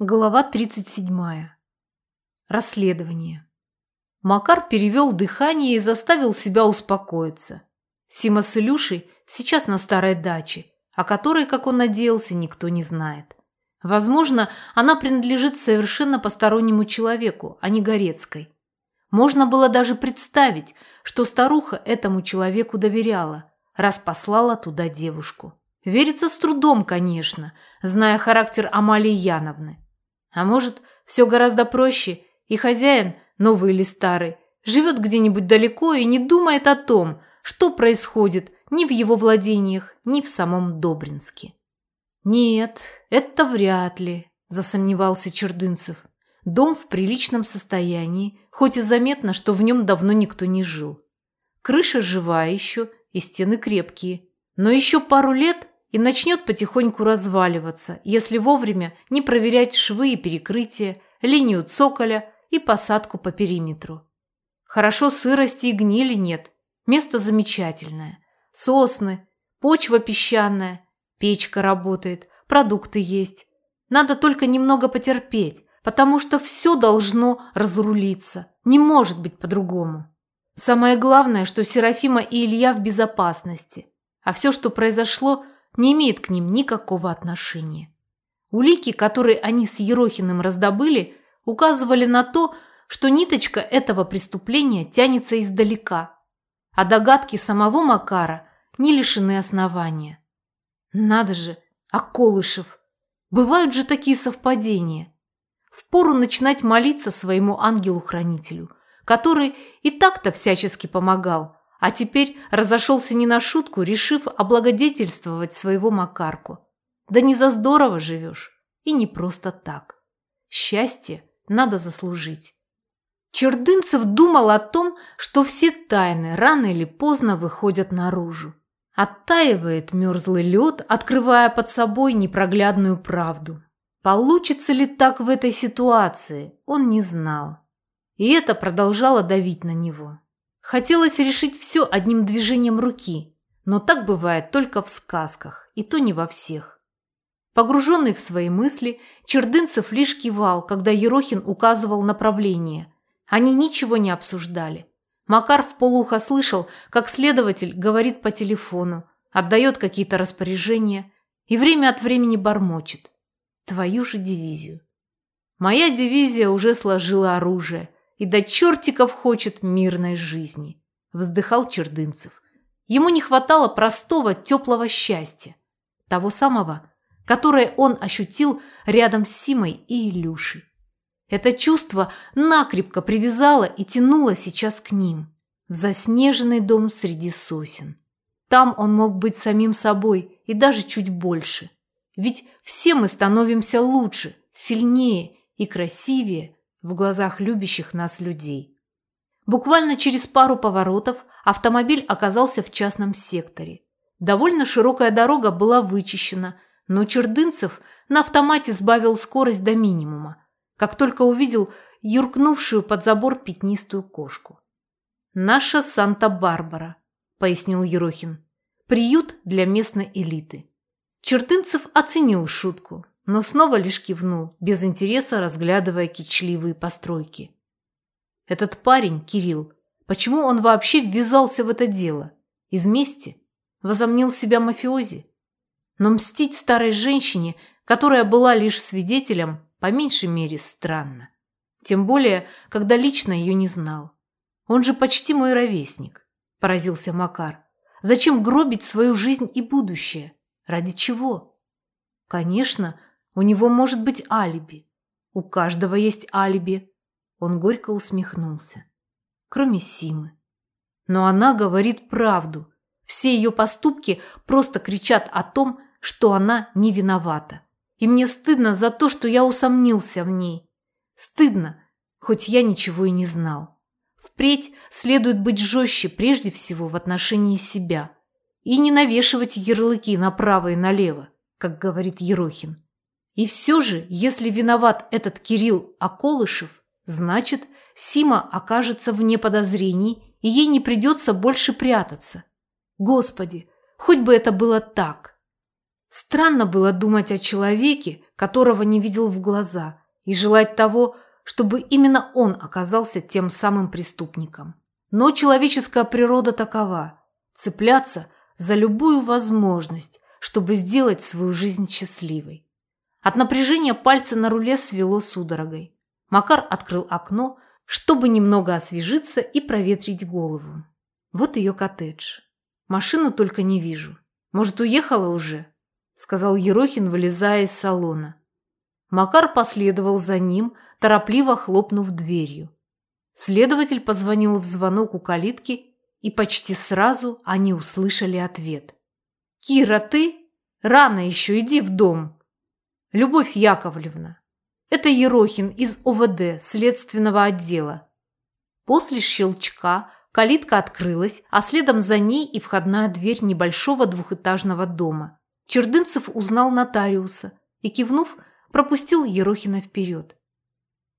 Глава 37. Расследование. Макар перевел дыхание и заставил себя успокоиться. Сима с Илюшей сейчас на старой даче, о которой, как он надеялся, никто не знает. Возможно, она принадлежит совершенно постороннему человеку, а не Горецкой. Можно было даже представить, что старуха этому человеку доверяла, раз послала туда девушку. Верится с трудом, конечно, зная характер Амалии Яновны. А может, все гораздо проще, и хозяин, новый или старый, живет где-нибудь далеко и не думает о том, что происходит ни в его владениях, ни в самом Добринске. «Нет, это вряд ли», – засомневался Чердынцев. «Дом в приличном состоянии, хоть и заметно, что в нем давно никто не жил. Крыша живая еще и стены крепкие. Но еще пару лет и начнет потихоньку разваливаться, если вовремя не проверять швы и перекрытия, линию цоколя и посадку по периметру. Хорошо сырости и гнили нет. Место замечательное. Сосны, почва песчаная, печка работает, продукты есть. Надо только немного потерпеть, потому что все должно разрулиться. Не может быть по-другому. Самое главное, что Серафима и Илья в безопасности. А все, что произошло – не имеет к ним никакого отношения. Улики, которые они с Ерохиным раздобыли, указывали на то, что ниточка этого преступления тянется издалека, а догадки самого Макара не лишены основания. Надо же, Аколышев! Бывают же такие совпадения. Впору начинать молиться своему ангелу-хранителю, который и так-то всячески помогал – а теперь разошелся не на шутку, решив облагодетельствовать своего Макарку. Да не за здорово живешь. И не просто так. Счастье надо заслужить. Чердынцев думал о том, что все тайны рано или поздно выходят наружу. Оттаивает мерзлый лед, открывая под собой непроглядную правду. Получится ли так в этой ситуации, он не знал. И это продолжало давить на него. Хотелось решить все одним движением руки, но так бывает только в сказках, и то не во всех. Погруженный в свои мысли, Чердынцев лишь кивал, когда Ерохин указывал направление. Они ничего не обсуждали. Макар в полухо слышал, как следователь говорит по телефону, отдает какие-то распоряжения и время от времени бормочет. Твою же дивизию. Моя дивизия уже сложила оружие – и до чертиков хочет мирной жизни», – вздыхал Чердынцев. Ему не хватало простого теплого счастья, того самого, которое он ощутил рядом с Симой и Илюшей. Это чувство накрепко привязало и тянуло сейчас к ним, в заснеженный дом среди сосен. Там он мог быть самим собой и даже чуть больше. Ведь все мы становимся лучше, сильнее и красивее в глазах любящих нас людей. Буквально через пару поворотов автомобиль оказался в частном секторе. Довольно широкая дорога была вычищена, но Чердынцев на автомате сбавил скорость до минимума, как только увидел юркнувшую под забор пятнистую кошку. «Наша Санта-Барбара», – пояснил Ерохин. «Приют для местной элиты». Чердынцев оценил шутку, но снова лишь кивнул, без интереса разглядывая кичливые постройки. Этот парень, Кирилл, почему он вообще ввязался в это дело? Из мести? Возомнил себя мафиози? Но мстить старой женщине, которая была лишь свидетелем, по меньшей мере странно. Тем более, когда лично ее не знал. Он же почти мой ровесник, поразился Макар. Зачем гробить свою жизнь и будущее? Ради чего? Конечно, у него может быть алиби. У каждого есть алиби. Он горько усмехнулся. Кроме Симы. Но она говорит правду. Все ее поступки просто кричат о том, что она не виновата. И мне стыдно за то, что я усомнился в ней. Стыдно, хоть я ничего и не знал. Впредь следует быть жестче прежде всего в отношении себя и не навешивать ярлыки направо и налево, как говорит Ерохин. И все же, если виноват этот Кирилл Аколышев, значит, Сима окажется вне подозрений, и ей не придется больше прятаться. Господи, хоть бы это было так. Странно было думать о человеке, которого не видел в глаза, и желать того, чтобы именно он оказался тем самым преступником. Но человеческая природа такова – цепляться за любую возможность, чтобы сделать свою жизнь счастливой. От напряжения пальцы на руле свело судорогой. Макар открыл окно, чтобы немного освежиться и проветрить голову. Вот ее коттедж. Машину только не вижу. Может, уехала уже? Сказал Ерохин, вылезая из салона. Макар последовал за ним, торопливо хлопнув дверью. Следователь позвонил в звонок у калитки, и почти сразу они услышали ответ. «Кира, ты? Рано еще, иди в дом!» «Любовь Яковлевна, это Ерохин из ОВД, следственного отдела». После щелчка калитка открылась, а следом за ней и входная дверь небольшого двухэтажного дома. Чердынцев узнал нотариуса и, кивнув, пропустил Ерохина вперед.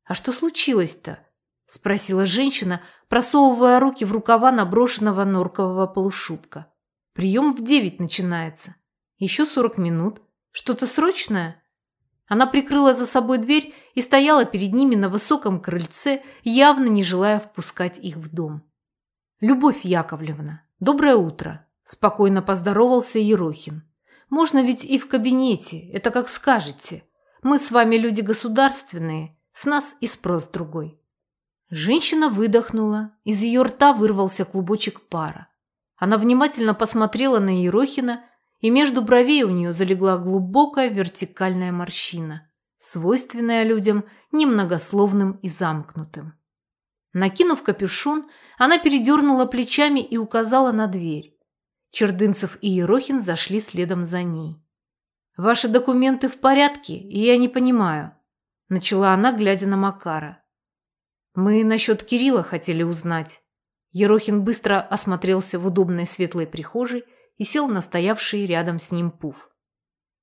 «А что случилось-то?» – спросила женщина, просовывая руки в рукава наброшенного норкового полушубка. «Прием в девять начинается. Еще сорок минут. Что-то срочное?» Она прикрыла за собой дверь и стояла перед ними на высоком крыльце, явно не желая впускать их в дом. «Любовь Яковлевна, доброе утро!» – спокойно поздоровался Ерохин. «Можно ведь и в кабинете, это как скажете. Мы с вами люди государственные, с нас и спрос другой. Женщина выдохнула, из ее рта вырвался клубочек пара. Она внимательно посмотрела на Ерохина, и между бровей у нее залегла глубокая вертикальная морщина, свойственная людям немногословным и замкнутым. Накинув капюшон, она передернула плечами и указала на дверь. Чердынцев и Ерохин зашли следом за ней. «Ваши документы в порядке, и я не понимаю, Начала она, глядя на Макара. «Мы насчет Кирилла хотели узнать». Ерохин быстро осмотрелся в удобной светлой прихожей и сел на стоявший рядом с ним пуф.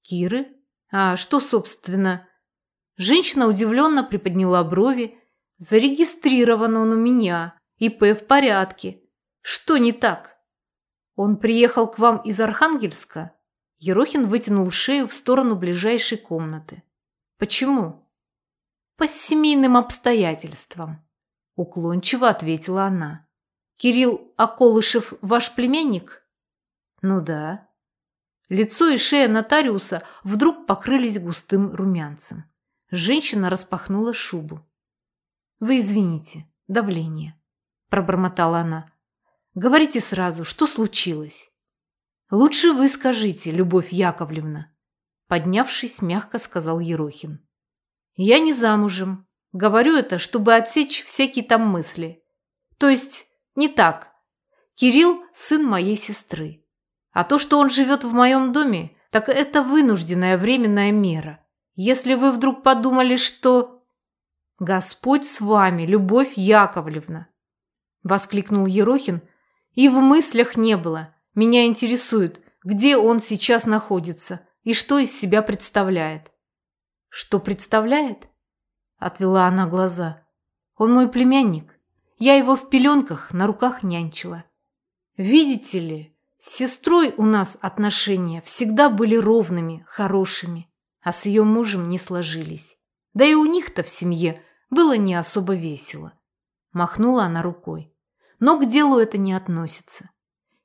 «Киры? А что, собственно?» Женщина удивленно приподняла брови. «Зарегистрирован он у меня. ИП в порядке. Что не так?» «Он приехал к вам из Архангельска?» Ерохин вытянул шею в сторону ближайшей комнаты. «Почему?» «По семейным обстоятельствам», – уклончиво ответила она. «Кирилл Аколышев ваш племянник?» «Ну да». Лицо и шея нотариуса вдруг покрылись густым румянцем. Женщина распахнула шубу. «Вы извините, давление», – пробормотала она. «Говорите сразу, что случилось?» «Лучше вы скажите, Любовь Яковлевна», – поднявшись, мягко сказал Ерохин. Я не замужем. Говорю это, чтобы отсечь всякие там мысли. То есть, не так. Кирилл – сын моей сестры. А то, что он живет в моем доме, так это вынужденная временная мера. Если вы вдруг подумали, что... «Господь с вами, Любовь Яковлевна!» – воскликнул Ерохин. «И в мыслях не было. Меня интересует, где он сейчас находится и что из себя представляет. «Что представляет?» – отвела она глаза. «Он мой племянник. Я его в пеленках на руках нянчила. Видите ли, с сестрой у нас отношения всегда были ровными, хорошими, а с ее мужем не сложились. Да и у них-то в семье было не особо весело». Махнула она рукой. Но к делу это не относится.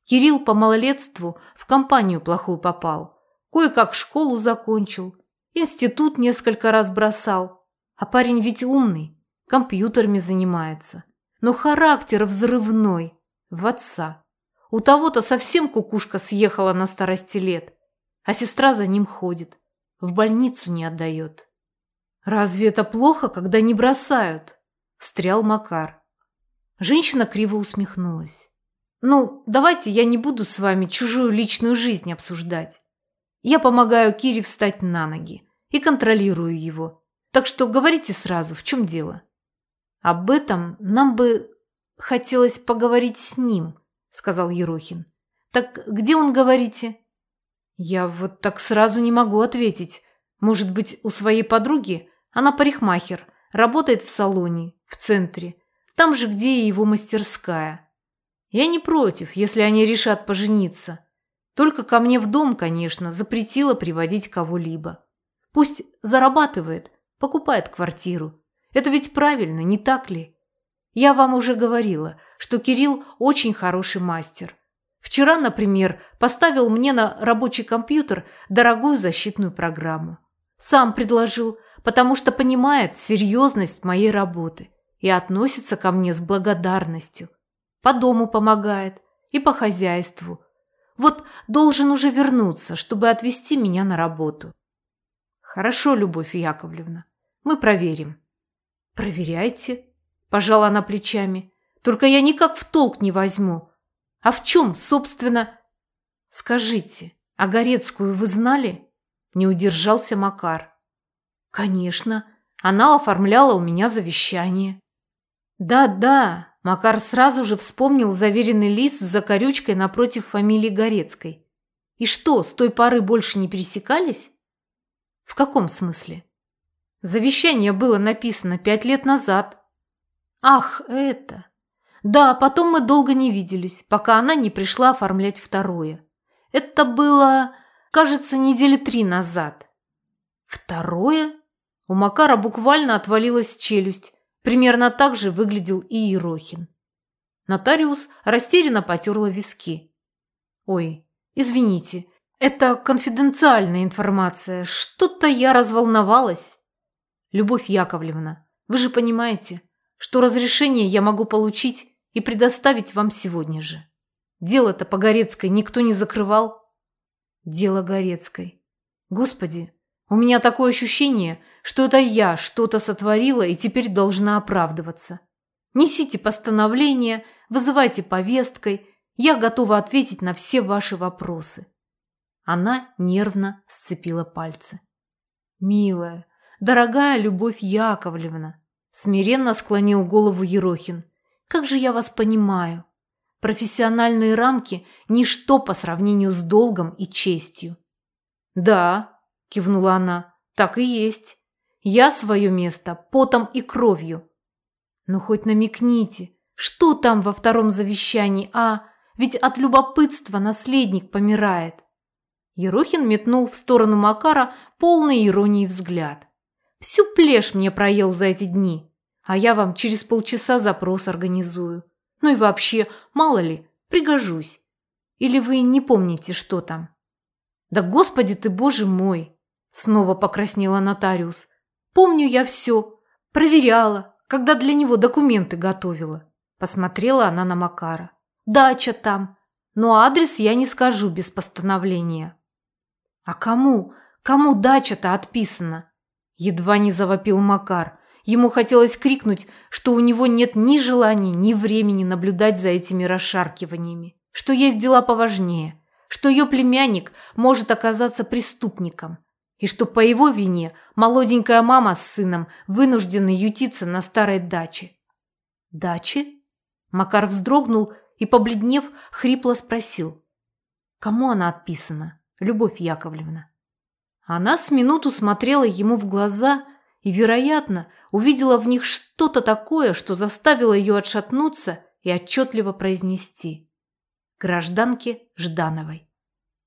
Кирилл по малолетству в компанию плохую попал. Кое-как школу закончил, Институт несколько раз бросал. А парень ведь умный, компьютерами занимается. Но характер взрывной. В отца. У того-то совсем кукушка съехала на старости лет. А сестра за ним ходит. В больницу не отдает. «Разве это плохо, когда не бросают?» Встрял Макар. Женщина криво усмехнулась. «Ну, давайте я не буду с вами чужую личную жизнь обсуждать. Я помогаю Кире встать на ноги и контролирую его. Так что говорите сразу, в чем дело. Об этом нам бы хотелось поговорить с ним, сказал Ерохин. Так где он, говорите? Я вот так сразу не могу ответить. Может быть, у своей подруги? Она парикмахер, работает в салоне, в центре. Там же, где и его мастерская. Я не против, если они решат пожениться. Только ко мне в дом, конечно, запретила приводить кого-либо. Пусть зарабатывает, покупает квартиру. Это ведь правильно, не так ли? Я вам уже говорила, что Кирилл очень хороший мастер. Вчера, например, поставил мне на рабочий компьютер дорогую защитную программу. Сам предложил, потому что понимает серьезность моей работы и относится ко мне с благодарностью. По дому помогает и по хозяйству. Вот должен уже вернуться, чтобы отвезти меня на работу. Хорошо, Любовь Яковлевна, мы проверим. Проверяйте, пожала она плечами. Только я никак в толк не возьму. А в чем, собственно... Скажите, а Горецкую вы знали? Не удержался Макар. Конечно, она оформляла у меня завещание. Да-да, Макар сразу же вспомнил заверенный лист с закорючкой напротив фамилии Горецкой. И что, с той поры больше не пересекались? В каком смысле? Завещание было написано пять лет назад. Ах, это... Да, потом мы долго не виделись, пока она не пришла оформлять второе. Это было, кажется, недели три назад. Второе? У Макара буквально отвалилась челюсть. Примерно так же выглядел и Ерохин. Нотариус растерянно потерла виски. «Ой, извините, это конфиденциальная информация. Что-то я разволновалась». «Любовь Яковлевна, вы же понимаете, что разрешение я могу получить и предоставить вам сегодня же. Дело-то по Горецкой никто не закрывал». «Дело Горецкой. Господи, у меня такое ощущение, что это я что-то сотворила и теперь должна оправдываться. Несите постановление, вызывайте повесткой, я готова ответить на все ваши вопросы. Она нервно сцепила пальцы. «Милая, дорогая Любовь Яковлевна!» Смиренно склонил голову Ерохин. «Как же я вас понимаю! Профессиональные рамки – ничто по сравнению с долгом и честью». «Да», – кивнула она, – «так и есть. Я свое место потом и кровью. Но хоть намекните, что там во втором завещании, а? Ведь от любопытства наследник помирает. Ерохин метнул в сторону Макара полный иронии взгляд. Всю плешь мне проел за эти дни, а я вам через полчаса запрос организую. Ну и вообще, мало ли, пригожусь. Или вы не помните, что там? Да господи ты, боже мой! Снова покраснела нотариус. Помню я все. Проверяла, когда для него документы готовила. Посмотрела она на Макара. Дача там. Но адрес я не скажу без постановления. А кому? Кому дача-то отписана? Едва не завопил Макар. Ему хотелось крикнуть, что у него нет ни желания, ни времени наблюдать за этими расшаркиваниями, что есть дела поважнее, что ее племянник может оказаться преступником, и что по его вине молоденькая мама с сыном вынуждены ютиться на старой даче. «Даче?» Макар вздрогнул и, побледнев, хрипло спросил. «Кому она отписана, Любовь Яковлевна?» Она с минуту смотрела ему в глаза и, вероятно, увидела в них что-то такое, что заставило ее отшатнуться и отчетливо произнести. Гражданке Ждановой.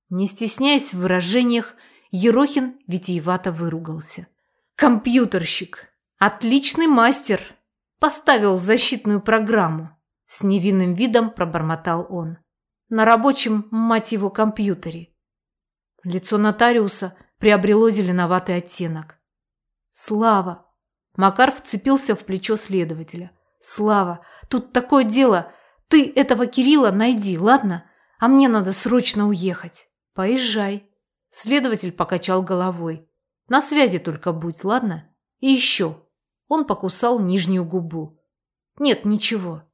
Не стесняясь в выражениях, Ерохин витиевато выругался. «Компьютерщик! Отличный мастер!» Поставил защитную программу. С невинным видом пробормотал он. На рабочем, мать его, компьютере. Лицо нотариуса приобрело зеленоватый оттенок. «Слава!» Макар вцепился в плечо следователя. «Слава, тут такое дело. Ты этого Кирилла найди, ладно? А мне надо срочно уехать. Поезжай». Следователь покачал головой. На связи только будь, ладно? И еще. Он покусал нижнюю губу. Нет, ничего.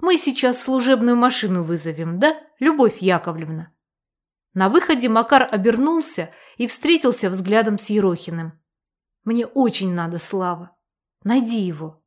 Мы сейчас служебную машину вызовем, да, Любовь Яковлевна? На выходе Макар обернулся и встретился взглядом с Ерохиным. Мне очень надо, Слава. Найди его.